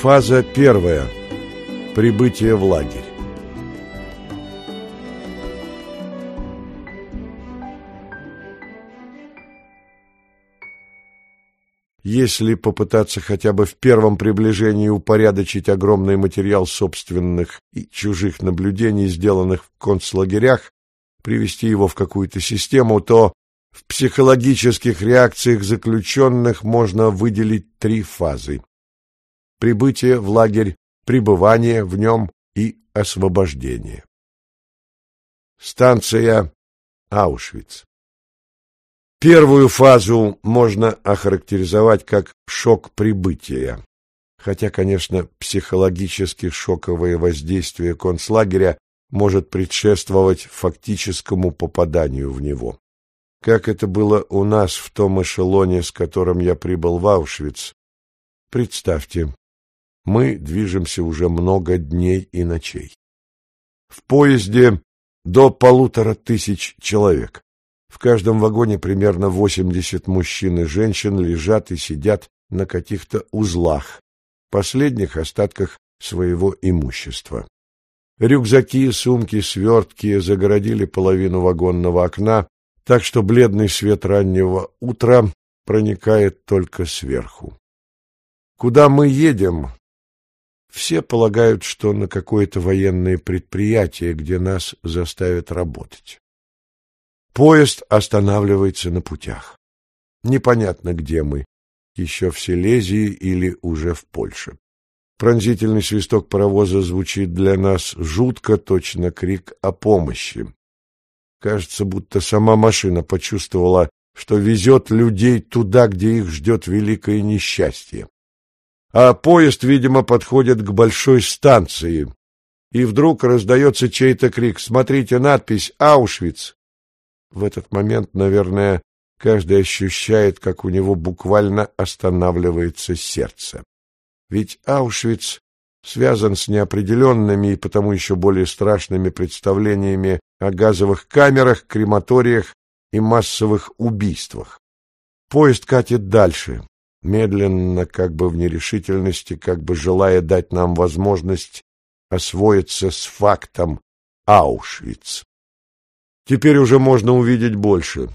Фаза первая. Прибытие в лагерь. Если попытаться хотя бы в первом приближении упорядочить огромный материал собственных и чужих наблюдений, сделанных в концлагерях, привести его в какую-то систему, то в психологических реакциях заключенных можно выделить три фазы. Прибытие в лагерь, пребывание в нем и освобождение. Станция Аушвиц. Первую фазу можно охарактеризовать как шок прибытия. Хотя, конечно, психологически шоковое воздействие концлагеря может предшествовать фактическому попаданию в него. Как это было у нас в том эшелоне, с которым я прибыл в Аушвиц. Представьте, мы движемся уже много дней и ночей. В поезде до полутора тысяч человек. В каждом вагоне примерно 80 мужчин и женщин лежат и сидят на каких-то узлах, последних остатках своего имущества. Рюкзаки, сумки, свертки загородили половину вагонного окна, так что бледный свет раннего утра проникает только сверху. Куда мы едем? Все полагают, что на какое-то военное предприятие, где нас заставят работать. Поезд останавливается на путях. Непонятно, где мы, еще в Силезии или уже в Польше. Пронзительный свисток паровоза звучит для нас жутко, точно крик о помощи. Кажется, будто сама машина почувствовала, что везет людей туда, где их ждет великое несчастье. А поезд, видимо, подходит к большой станции, и вдруг раздается чей-то крик «Смотрите надпись «Аушвиц». В этот момент, наверное, каждый ощущает, как у него буквально останавливается сердце. Ведь Аушвиц связан с неопределенными и потому еще более страшными представлениями о газовых камерах, крематориях и массовых убийствах. Поезд катит дальше, медленно, как бы в нерешительности, как бы желая дать нам возможность освоиться с фактом Аушвиц. Теперь уже можно увидеть больше.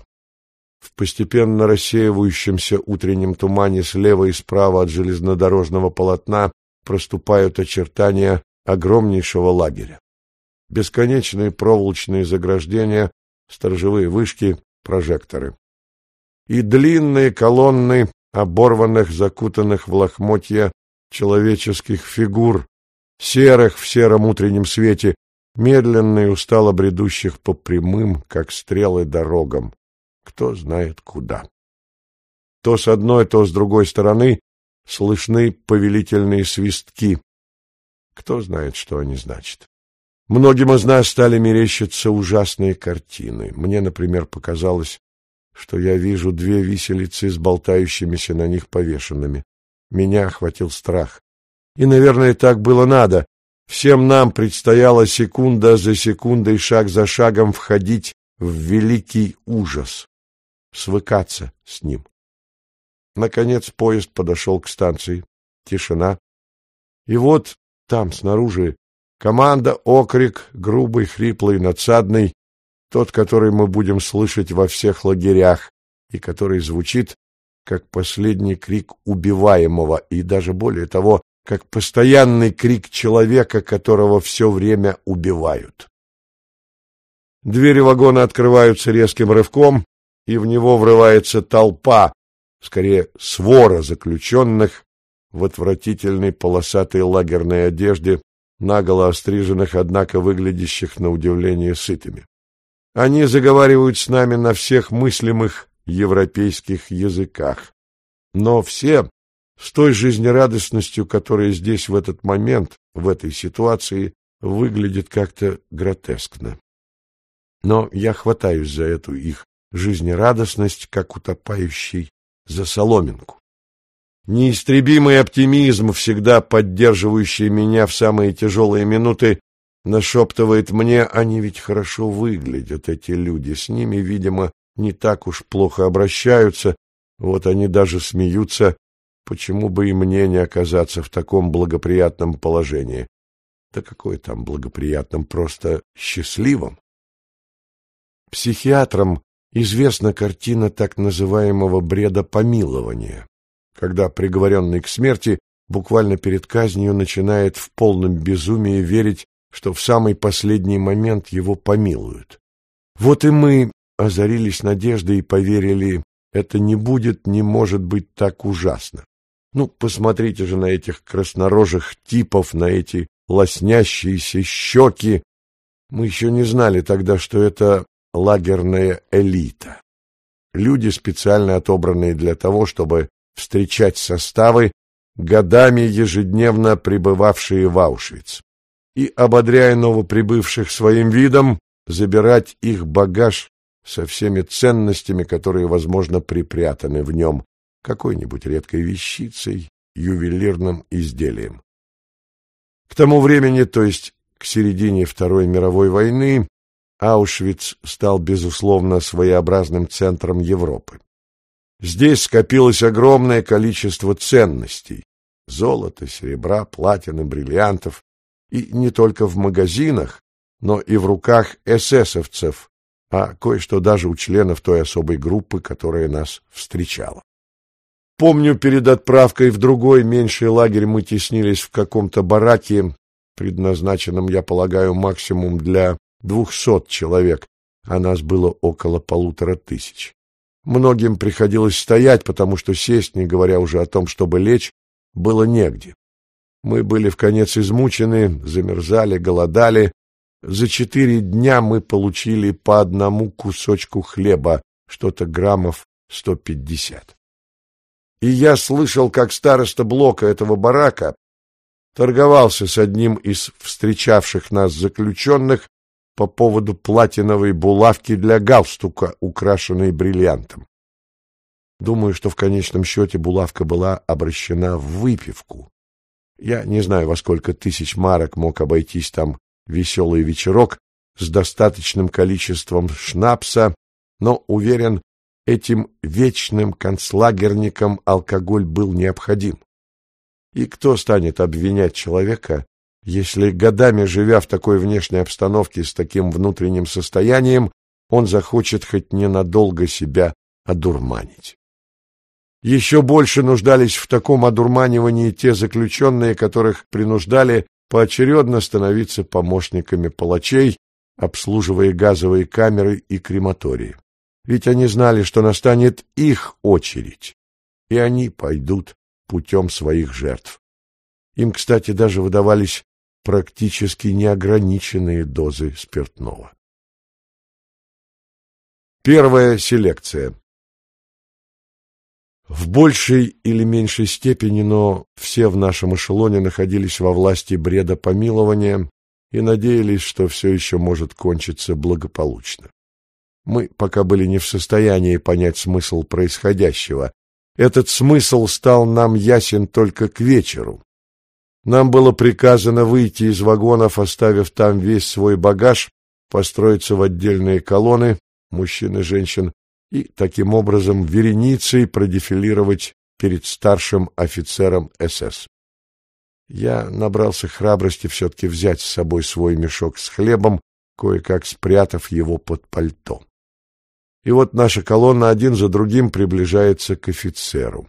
В постепенно рассеивающемся утреннем тумане слева и справа от железнодорожного полотна проступают очертания огромнейшего лагеря. Бесконечные проволочные заграждения, сторожевые вышки, прожекторы. И длинные колонны оборванных, закутанных в лохмотья человеческих фигур, серых в сером утреннем свете, медленно и устало бредущих по прямым, как стрелы, дорогам, кто знает куда. То с одной, то с другой стороны слышны повелительные свистки. Кто знает, что они значат. Многим из нас стали мерещиться ужасные картины. Мне, например, показалось, что я вижу две виселицы с болтающимися на них повешенными. Меня охватил страх. И, наверное, так было надо. Всем нам предстояло секунда за секундой, шаг за шагом входить в великий ужас, свыкаться с ним. Наконец поезд подошел к станции. Тишина. И вот там, снаружи, команда, окрик, грубый, хриплый, надсадный, тот, который мы будем слышать во всех лагерях, и который звучит как последний крик убиваемого, и даже более того, как постоянный крик человека, которого все время убивают. Двери вагона открываются резким рывком, и в него врывается толпа, скорее свора заключенных в отвратительной полосатой лагерной одежде, наголо остриженных, однако выглядящих на удивление сытыми. Они заговаривают с нами на всех мыслимых европейских языках. Но все с той жизнерадостностью, которая здесь в этот момент, в этой ситуации, выглядит как-то гротескно. Но я хватаюсь за эту их жизнерадостность, как утопающий за соломинку. Неистребимый оптимизм, всегда поддерживающий меня в самые тяжелые минуты, нашептывает мне, они ведь хорошо выглядят, эти люди, с ними, видимо, не так уж плохо обращаются, вот они даже смеются, почему бы и мне не оказаться в таком благоприятном положении? Да какое там благоприятном, просто счастливом. Психиатрам известна картина так называемого бреда помилования, когда приговоренный к смерти буквально перед казнью начинает в полном безумии верить, что в самый последний момент его помилуют. Вот и мы озарились надеждой и поверили, это не будет, не может быть так ужасно. Ну, посмотрите же на этих краснорожих типов, на эти лоснящиеся щеки. Мы еще не знали тогда, что это лагерная элита. Люди, специально отобранные для того, чтобы встречать составы, годами ежедневно пребывавшие в Аушвиц. И, ободряя новоприбывших своим видом, забирать их багаж со всеми ценностями, которые, возможно, припрятаны в нем, какой-нибудь редкой вещицей, ювелирным изделием. К тому времени, то есть к середине Второй мировой войны, Аушвиц стал, безусловно, своеобразным центром Европы. Здесь скопилось огромное количество ценностей – золота, серебра, платины, бриллиантов. И не только в магазинах, но и в руках эсэсовцев, а кое-что даже у членов той особой группы, которая нас встречала. Помню, перед отправкой в другой меньший лагерь мы теснились в каком-то бараке, предназначенном, я полагаю, максимум для двухсот человек, а нас было около полутора тысяч. Многим приходилось стоять, потому что сесть, не говоря уже о том, чтобы лечь, было негде. Мы были в конец измучены, замерзали, голодали. За четыре дня мы получили по одному кусочку хлеба, что-то граммов сто пятьдесят. И я слышал, как староста блока этого барака торговался с одним из встречавших нас заключенных по поводу платиновой булавки для галстука, украшенной бриллиантом. Думаю, что в конечном счете булавка была обращена в выпивку. Я не знаю, во сколько тысяч марок мог обойтись там веселый вечерок с достаточным количеством шнапса, но, уверен, этим вечным концлагерникам алкоголь был необходим. И кто станет обвинять человека, если годами живя в такой внешней обстановке с таким внутренним состоянием, он захочет хоть ненадолго себя одурманить. Еще больше нуждались в таком одурманивании те заключенные, которых принуждали поочередно становиться помощниками палачей, обслуживая газовые камеры и крематории. Ведь они знали, что настанет их очередь, и они пойдут путем своих жертв. Им, кстати, даже выдавались практически неограниченные дозы спиртного. Первая селекция. В большей или меньшей степени, но все в нашем эшелоне находились во власти бреда помилования и надеялись, что все еще может кончиться благополучно. Мы пока были не в состоянии понять смысл происходящего. Этот смысл стал нам ясен только к вечеру, нам было приказано выйти из вагонов, оставив там весь свой багаж, построиться в отдельные колонны, мужчин и женщин, и таким образом вереницей продефилировать перед старшим офицером СС. Я набрался храбрости все-таки взять с собой свой мешок с хлебом, кое-как спрятав его под пальто. И вот наша колонна один за другим приближается к офицеру.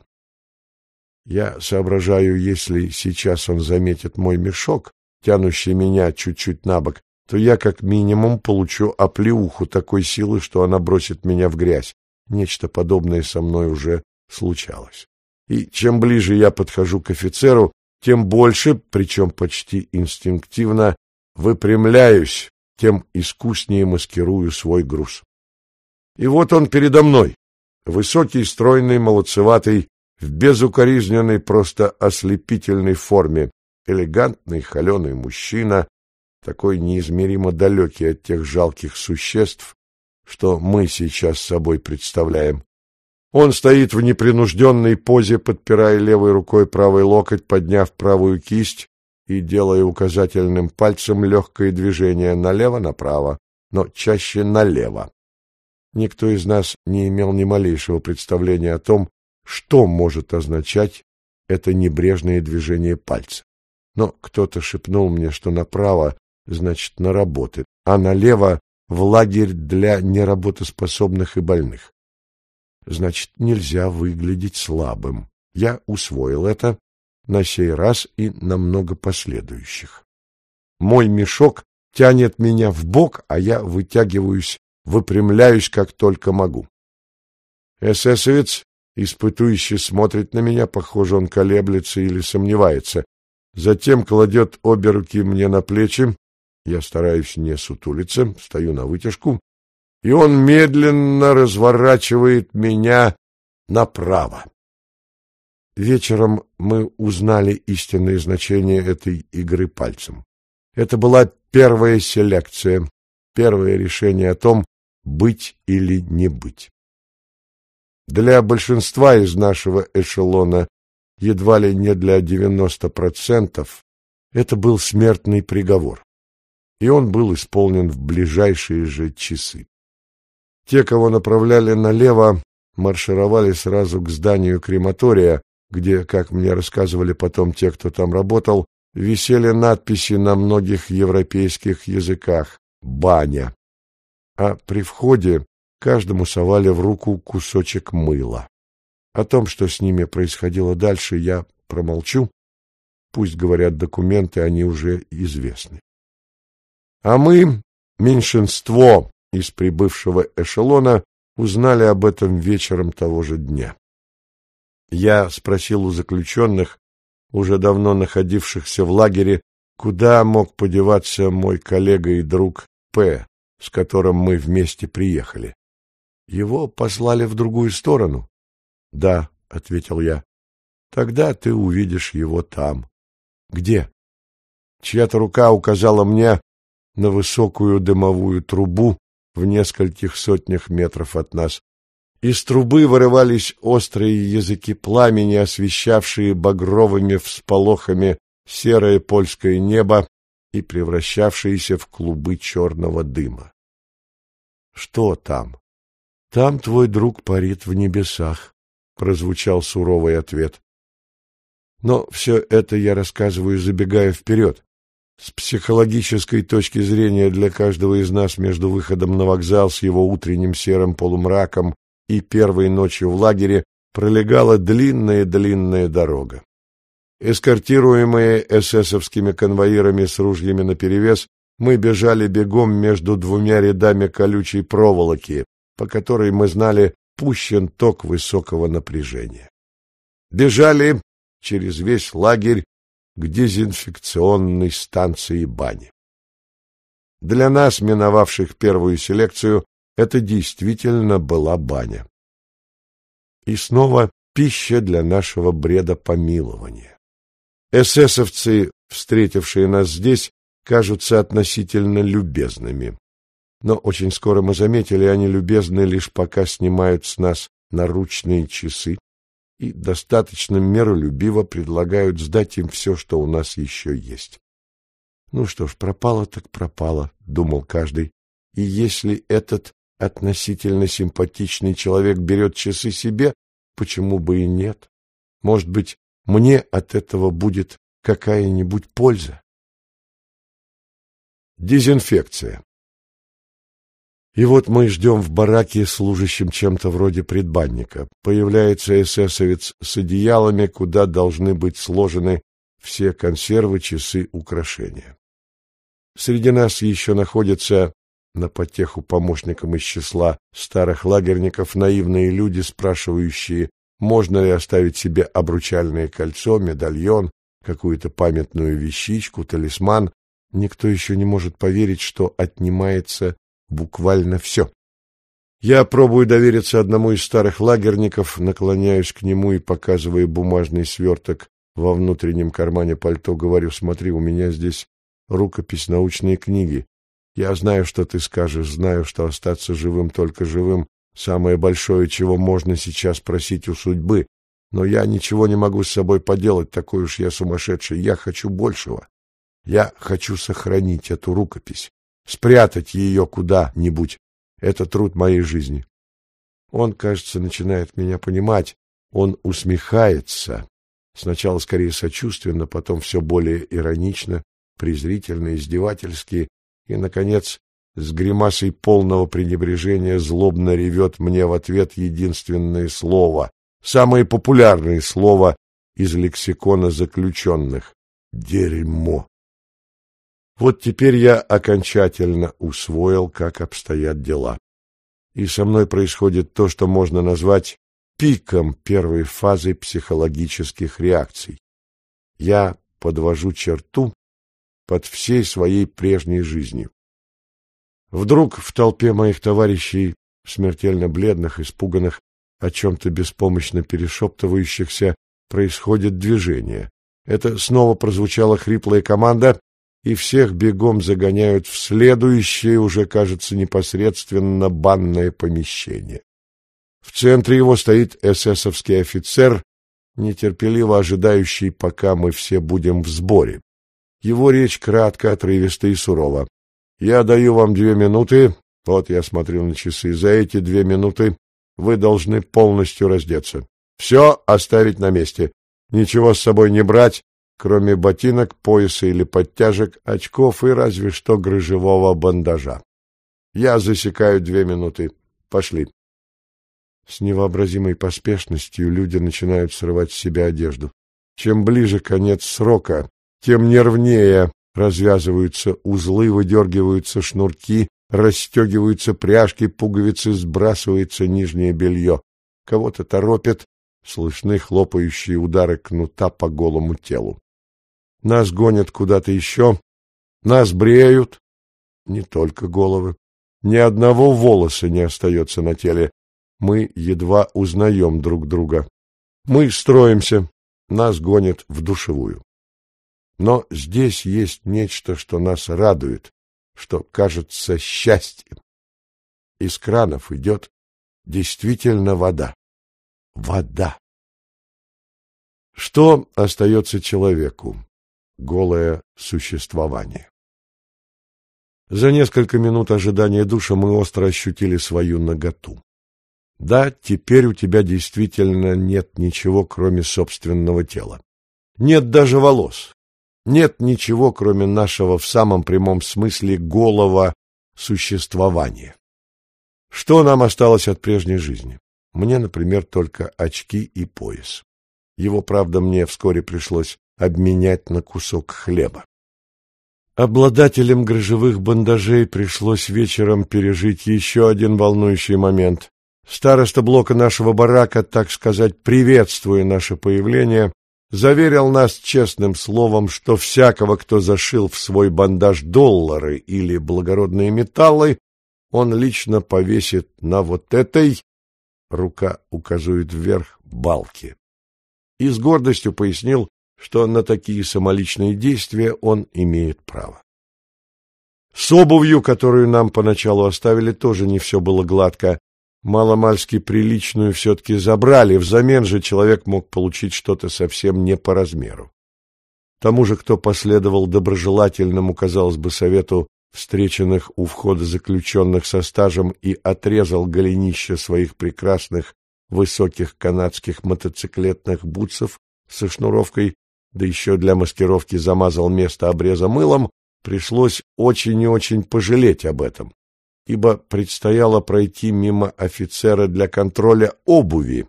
Я соображаю, если сейчас он заметит мой мешок, тянущий меня чуть-чуть на бок, то я как минимум получу оплеуху такой силы, что она бросит меня в грязь. Нечто подобное со мной уже случалось. И чем ближе я подхожу к офицеру, тем больше, причем почти инстинктивно, выпрямляюсь, тем искуснее маскирую свой груз. И вот он передо мной, высокий, стройный, молодцеватый, в безукоризненной, просто ослепительной форме, элегантный, холеный мужчина, такой неизмеримо далекий от тех жалких существ, что мы сейчас собой представляем. Он стоит в непринужденной позе, подпирая левой рукой правый локоть, подняв правую кисть и делая указательным пальцем легкое движение налево-направо, но чаще налево. Никто из нас не имел ни малейшего представления о том, что может означать это небрежное движение пальца. Но кто-то шепнул мне, что направо значит на работы, а налево в лагерь для неработоспособных и больных. Значит, нельзя выглядеть слабым. Я усвоил это на сей раз и на много последующих. Мой мешок тянет меня в бок, а я вытягиваюсь, выпрямляюсь как только могу. Эсэсовец, испытующий, смотрит на меня, похоже, он колеблется или сомневается. Затем кладет обе руки мне на плечи, я стараюсь не сутулиться, стою на вытяжку, и он медленно разворачивает меня направо. Вечером мы узнали истинное значение этой игры пальцем. Это была первая селекция, первое решение о том, быть или не быть. Для большинства из нашего эшелона, едва ли не для 90%, это был смертный приговор. И он был исполнен в ближайшие же часы. Те, кого направляли налево, маршировали сразу к зданию крематория, где, как мне рассказывали потом те, кто там работал, висели надписи на многих европейских языках «Баня». А при входе каждому совали в руку кусочек мыла. О том, что с ними происходило дальше, я промолчу. Пусть говорят документы, они уже известны. А мы, меньшинство из прибывшего эшелона, узнали об этом вечером того же дня. Я спросил у заключенных, уже давно находившихся в лагере, куда мог подеваться мой коллега и друг П, с которым мы вместе приехали. Его послали в другую сторону? Да, ответил я. Тогда ты увидишь его там. Где? Чья-то рука указала мне на высокую дымовую трубу в нескольких сотнях метров от нас. Из трубы вырывались острые языки пламени, освещавшие багровыми всполохами серое польское небо и превращавшиеся в клубы черного дыма. Что там? Там твой друг парит в небесах, прозвучал суровый ответ. Но все это я рассказываю, забегая вперед. С психологической точки зрения для каждого из нас между выходом на вокзал с его утренним серым полумраком и первой ночью в лагере пролегала длинная-длинная дорога. Эскортируемые эсэсовскими конвоирами с ружьями наперевес, мы бежали бегом между двумя рядами колючей проволоки, по которой мы знали пущен ток высокого напряжения. Бежали через весь лагерь к дезинфекционной станции бани. Для нас, миновавших первую селекцию, это действительно была баня. И снова пища для нашего бреда помилования. Эсэсовцы, встретившие нас здесь, кажутся относительно любезными. Но очень скоро мы заметили, они любезны лишь пока снимают с нас наручные часы и достаточно миролюбиво предлагают сдать им все, что у нас еще есть. Ну что ж, пропало так пропало, думал каждый. И если этот относительно симпатичный человек берет часы себе, почему бы и нет? Может быть, мне от этого будет какая-нибудь польза? Дезинфекция. И вот мы ждем в бараке, служащем чем-то вроде предбанника. Появляется эсэсовец с одеялами, куда должны быть сложены все консервы, часы, украшения. Среди нас еще находятся на потеху помощникам из числа старых лагерников наивные люди, спрашивающие, можно ли оставить себе обручальное кольцо, медальон, какую-то памятную вещичку, талисман. Никто еще не может поверить, что отнимается буквально все. Я пробую довериться одному из старых лагерников, наклоняюсь к нему и, показывая бумажный сверток во внутреннем кармане пальто, говорю, смотри, у меня здесь рукопись научной книги. Я знаю, что ты скажешь, знаю, что остаться живым только живым — самое большое, чего можно сейчас просить у судьбы. Но я ничего не могу с собой поделать, такой уж я сумасшедший. Я хочу большего. Я хочу сохранить эту рукопись, спрятать ее куда-нибудь. Это труд моей жизни. Он, кажется, начинает меня понимать. Он усмехается, Сначала скорее сочувственно, потом все более иронично, презрительно, издевательски, и, наконец, с гримасой полного пренебрежения злобно ревет мне в ответ единственное слово, самое популярное слово из лексикона заключенных — дерьмо. Вот теперь я окончательно усвоил, как обстоят дела. И со мной происходит то, что можно назвать пиком первой фазы психологических реакций. Я подвожу черту под всей своей прежней жизнью. Вдруг в толпе моих товарищей, смертельно бледных, испуганных, о чем-то беспомощно перешептывающихся, происходит движение. Это снова прозвучала хриплая команда, и всех бегом загоняют в следующее, уже, кажется, непосредственно банное помещение. В центре его стоит эсэсовский офицер, нетерпеливо ожидающий, пока мы все будем в сборе. Его речь кратко, отрывиста и сурова. «Я даю вам две минуты, вот я смотрю на часы, за эти две минуты вы должны полностью раздеться. Все оставить на месте, ничего с собой не брать, кроме ботинок, пояса или подтяжек, очков и разве что грыжевого бандажа. Я засекаю две минуты. Пошли». С невообразимой поспешностью люди начинают срывать с себя одежду. Чем ближе конец срока, тем нервнее развязываются узлы, выдергиваются шнурки, расстегиваются пряжки, пуговицы, сбрасывается нижнее белье. Кого-то торопят, слышны хлопающие удары кнута по голому телу. Нас гонят куда-то еще, нас бреют, не только головы. Ни одного волоса не остается на теле. Мы едва узнаем друг друга. Мы строимся, нас гонят в душевую. Но здесь есть нечто, что нас радует, что кажется счастьем. Из кранов идет действительно вода. Вода. Что остается человеку? Голое существование. За несколько минут ожидания душа мы остро ощутили свою наготу. Да, теперь у тебя действительно нет ничего, кроме собственного тела. Нет даже волос. Нет ничего, кроме нашего в самом прямом смысле голого существования. Что нам осталось от прежней жизни? Мне, например, только очки и пояс. Его, правда, мне вскоре пришлось обменять на кусок хлеба. Обладателям грыжевых бандажей пришлось вечером пережить еще один волнующий момент. Староста блока нашего барака, так сказать, приветствуя наше появление, заверил нас честным словом, что всякого, кто зашил в свой бандаж доллары или благородные металлы, он лично повесит на вот этой, рука указывает вверх, балке. И с гордостью пояснил, что на такие самоличные действия он имеет право. С обувью, которую нам поначалу оставили, тоже не все было гладко маломальски приличную все-таки забрали, взамен же человек мог получить что-то совсем не по размеру. Тому же, кто последовал доброжелательному, казалось бы, совету встреченных у входа заключенных со стажем и отрезал голенище своих прекрасных высоких канадских мотоциклетных бутсов со шнуровкой, да еще для маскировки замазал место обреза мылом, пришлось очень и очень пожалеть об этом ибо предстояло пройти мимо офицера для контроля обуви,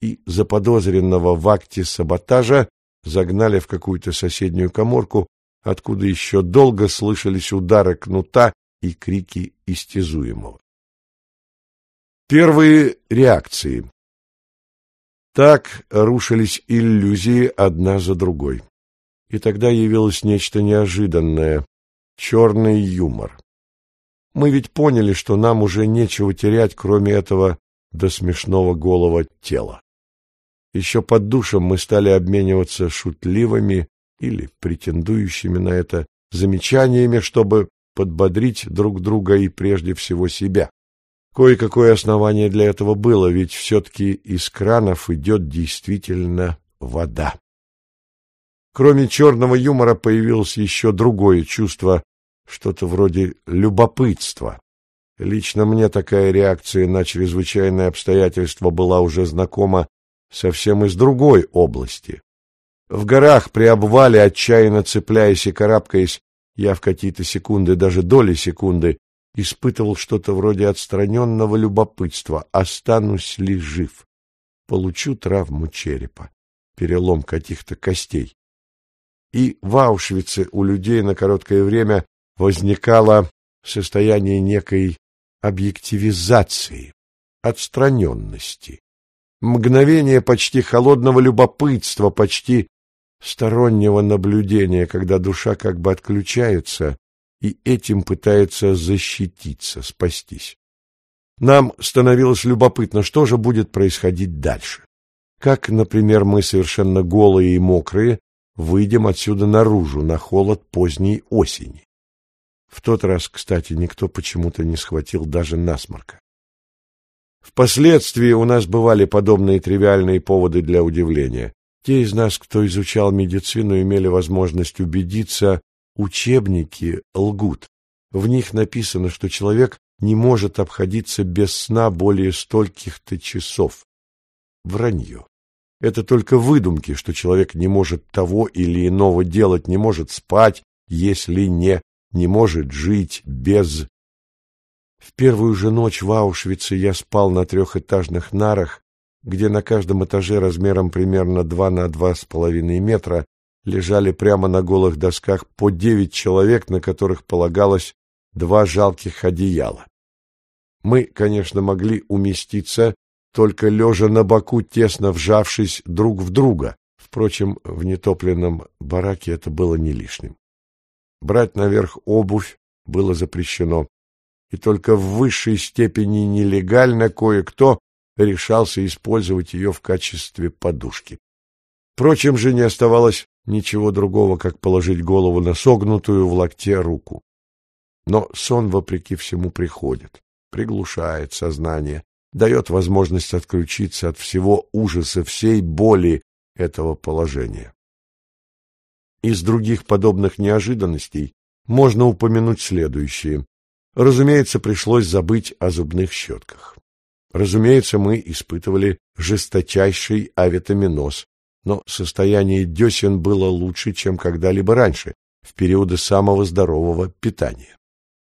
и заподозренного в акте саботажа загнали в какую-то соседнюю коморку, откуда еще долго слышались удары кнута и крики истязуемого. Первые реакции. Так рушились иллюзии одна за другой. И тогда явилось нечто неожиданное — черный юмор. Мы ведь поняли, что нам уже нечего терять, кроме этого до смешного голого тела. Еще под душем мы стали обмениваться шутливыми или претендующими на это замечаниями, чтобы подбодрить друг друга и прежде всего себя. Кое-какое основание для этого было, ведь все-таки из кранов идет действительно вода. Кроме черного юмора появилось еще другое чувство что-то вроде любопытства. Лично мне такая реакция на чрезвычайные обстоятельства была уже знакома совсем из другой области. В горах при обвале, отчаянно цепляясь и карабкаясь, я в какие-то секунды, даже доли секунды, испытывал что-то вроде отстраненного любопытства, останусь ли жив. Получу травму черепа, перелом каких-то костей. И в Аушвице у людей на короткое время возникало состояние некой объективизации, отстраненности, мгновение почти холодного любопытства, почти стороннего наблюдения, когда душа как бы отключается и этим пытается защититься, спастись. Нам становилось любопытно, что же будет происходить дальше. Как, например, мы совершенно голые и мокрые выйдем отсюда наружу на холод поздней осени. В тот раз, кстати, никто почему-то не схватил даже насморка. Впоследствии у нас бывали подобные тривиальные поводы для удивления. Те из нас, кто изучал медицину, имели возможность убедиться, учебники лгут. В них написано, что человек не может обходиться без сна более стольких-то часов. Вранье. Это только выдумки, что человек не может того или иного делать, не может спать, если не, не может жить без... В первую же ночь в Аушвице я спал на трехэтажных нарах, где на каждом этаже размером примерно два на два с половиной метра лежали прямо на голых досках по девять человек, на которых полагалось два жалких одеяла. Мы, конечно, могли уместиться только лежа на боку, тесно вжавшись друг в друга. Впрочем, в нетопленном бараке это было не лишним. Брать наверх обувь было запрещено, и только в высшей степени нелегально кое-кто решался использовать ее в качестве подушки. Впрочем же не оставалось ничего другого, как положить голову на согнутую в локте руку. Но сон, вопреки всему, приходит, приглушает сознание, дает возможность отключиться от всего ужаса, всей боли этого положения. Из других подобных неожиданностей можно упомянуть следующее. Разумеется, пришлось забыть о зубных щетках. Разумеется, мы испытывали жесточайший авитаминоз, но состояние десен было лучше, чем когда-либо раньше, в периоды самого здорового питания.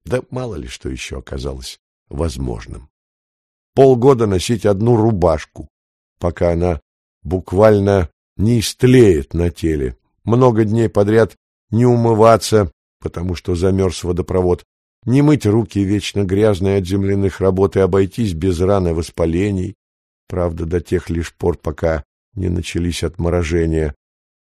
Да мало ли что еще оказалось возможным. Полгода носить одну рубашку, пока она буквально не истлеет на теле, много дней подряд не умываться, потому что замерз водопровод, не мыть руки вечно грязные от земляных работ и обойтись без ран и воспалений, правда, до тех лишь пор, пока не начались отморожения.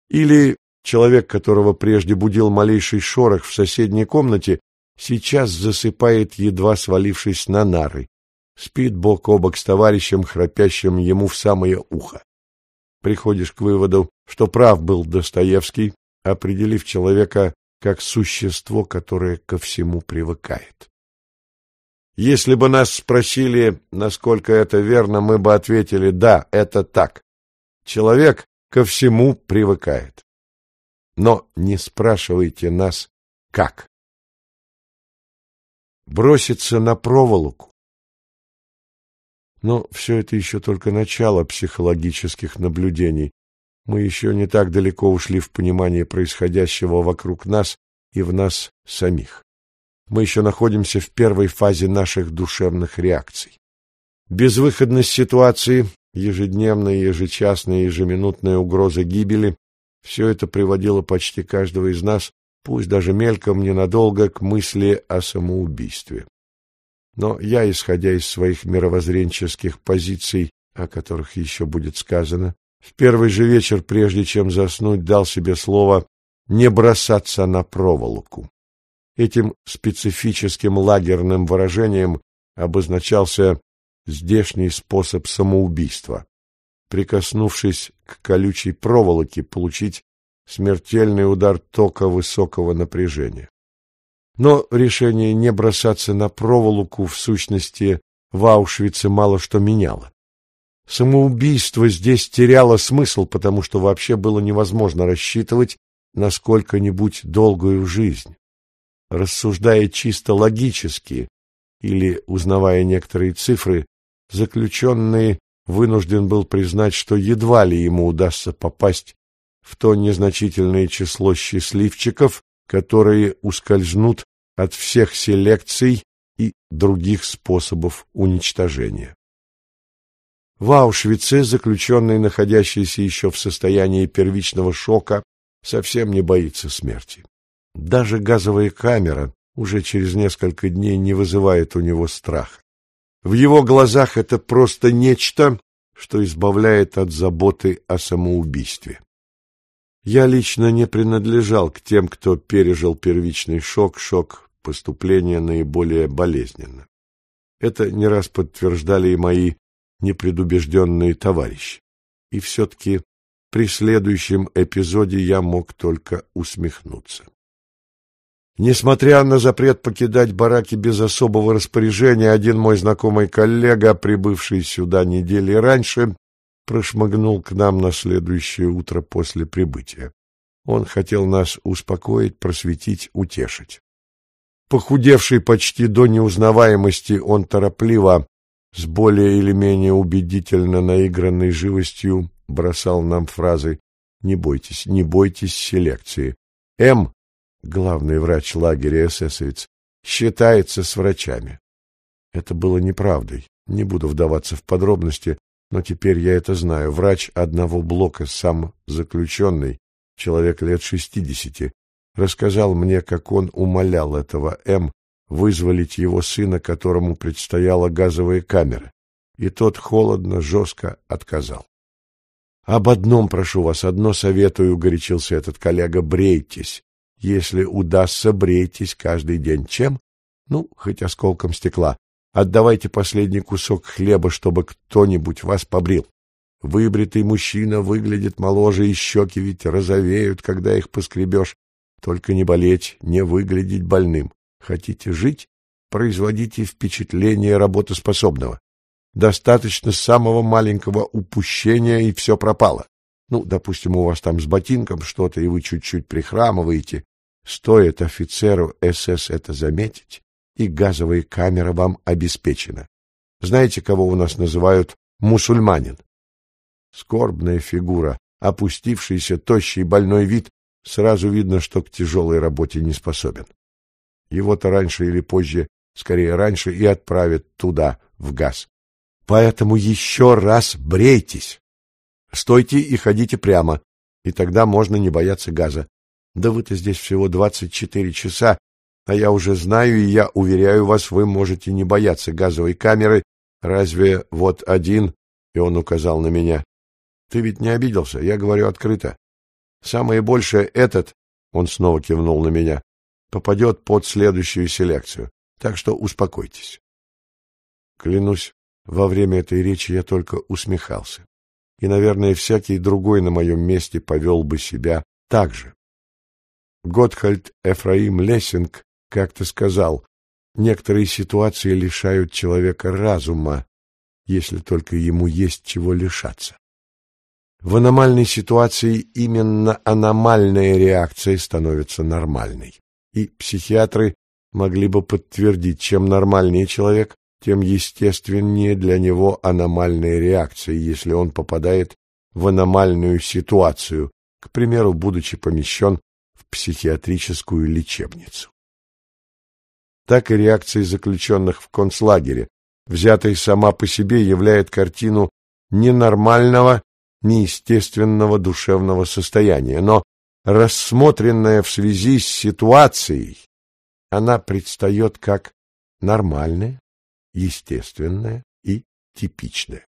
Или человек, которого прежде будил малейший шорох в соседней комнате, сейчас засыпает, едва свалившись на нары, спит бок о бок с товарищем, храпящим ему в самое ухо. Приходишь к выводу, что прав был Достоевский, определив человека как существо, которое ко всему привыкает. Если бы нас спросили, насколько это верно, мы бы ответили «да, это так». Человек ко всему привыкает. Но не спрашивайте нас «как». Броситься на проволоку. Но все это еще только начало психологических наблюдений. Мы еще не так далеко ушли в понимание происходящего вокруг нас и в нас самих. Мы еще находимся в первой фазе наших душевных реакций. Безвыходность ситуации, ежедневная, ежечасная, ежеминутная угроза гибели — все это приводило почти каждого из нас, пусть даже мельком, ненадолго, к мысли о самоубийстве. Но я, исходя из своих мировоззренческих позиций, о которых еще будет сказано, в первый же вечер, прежде чем заснуть, дал себе слово не бросаться на проволоку. Этим специфическим лагерным выражением обозначался здешний способ самоубийства. Прикоснувшись к колючей проволоке, получить смертельный удар тока высокого напряжения. Но решение не бросаться на проволоку в сущности в Аушвице мало что меняло. Самоубийство здесь теряло смысл, потому что вообще было невозможно рассчитывать на сколько-нибудь долгую жизнь. Рассуждая чисто логически или узнавая некоторые цифры, заключенный вынужден был признать, что едва ли ему удастся попасть в то незначительное число счастливчиков, которые ускользнут от всех селекций и других способов уничтожения. В Аушвице заключенный, находящийся еще в состоянии первичного шока, совсем не боится смерти. Даже газовая камера уже через несколько дней не вызывает у него страха. В его глазах это просто нечто, что избавляет от заботы о самоубийстве. Я лично не принадлежал к тем, кто пережил первичный шок, шок поступления наиболее болезненно. Это не раз подтверждали и мои непредубежденные товарищи. И все-таки при следующем эпизоде я мог только усмехнуться. Несмотря на запрет покидать бараки без особого распоряжения, один мой знакомый коллега, прибывший сюда недели раньше, прошмыгнул к нам на следующее утро после прибытия. Он хотел нас успокоить, просветить, утешить. Похудевший почти до неузнаваемости, он торопливо, с более или менее убедительно наигранной живостью бросал нам фразы «Не бойтесь, не бойтесь селекции». М, главный врач лагеря эсэсовец, считается с врачами. Это было неправдой. Не буду вдаваться в подробности, но теперь я это знаю. Врач одного блока, сам заключенный, человек лет шестидесяти, рассказал мне, как он умолял этого М вызволить его сына, которому предстояла газовая камера, и тот холодно, жестко отказал. «Об одном прошу вас, одно советую», — горячился этот коллега, — «брейтесь. Если удастся, брейтесь каждый день. Чем? Ну, хоть осколком стекла. Отдавайте последний кусок хлеба, чтобы кто-нибудь вас побрил. Выбритый мужчина выглядит моложе, и щеки ведь розовеют, когда их поскребешь. Только не болеть, не выглядеть больным. Хотите жить? Производите впечатление работоспособного. Достаточно самого маленького упущения, и все пропало. Ну, допустим, у вас там с ботинком что-то, и вы чуть-чуть прихрамываете. Стоит офицеру СС это заметить, и газовая камера вам обеспечена. Знаете, кого у нас называют мусульманин? Скорбная фигура, опустившийся, тощий, больной вид, сразу видно, что к тяжелой работе не способен. Его-то раньше или позже, скорее раньше, и отправят туда, в газ. Поэтому еще раз брейтесь. Стойте и ходите прямо, и тогда можно не бояться газа. Да вы-то здесь всего двадцать четыре часа, а я уже знаю, и я уверяю вас, вы можете не бояться газовой камеры. Разве вот один, и он указал на меня. Ты ведь не обиделся, я говорю открыто. Самое большее этот, он снова кивнул на меня, попадет под следующую селекцию. Так что успокойтесь. Клянусь, во время этой речи я только усмехался. И, наверное, всякий другой на моем месте повел бы себя так же. Готхальд Эфраим Лессинг как-то сказал, некоторые ситуации лишают человека разума, если только ему есть чего лишаться. В аномальной ситуации именно аномальная реакция становится нормальной и психиатры могли бы подтвердить, чем нормальнее человек, тем естественнее для него аномальная реакция, если он попадает в аномальную ситуацию, к примеру, будучи помещен в психиатрическую лечебницу. Так и реакция заключенных в концлагере, взятая сама по себе, являет картину ненормального, неестественного душевного состояния, но рассмотренная в связи с ситуацией, она предстает как нормальная, естественная и типичная.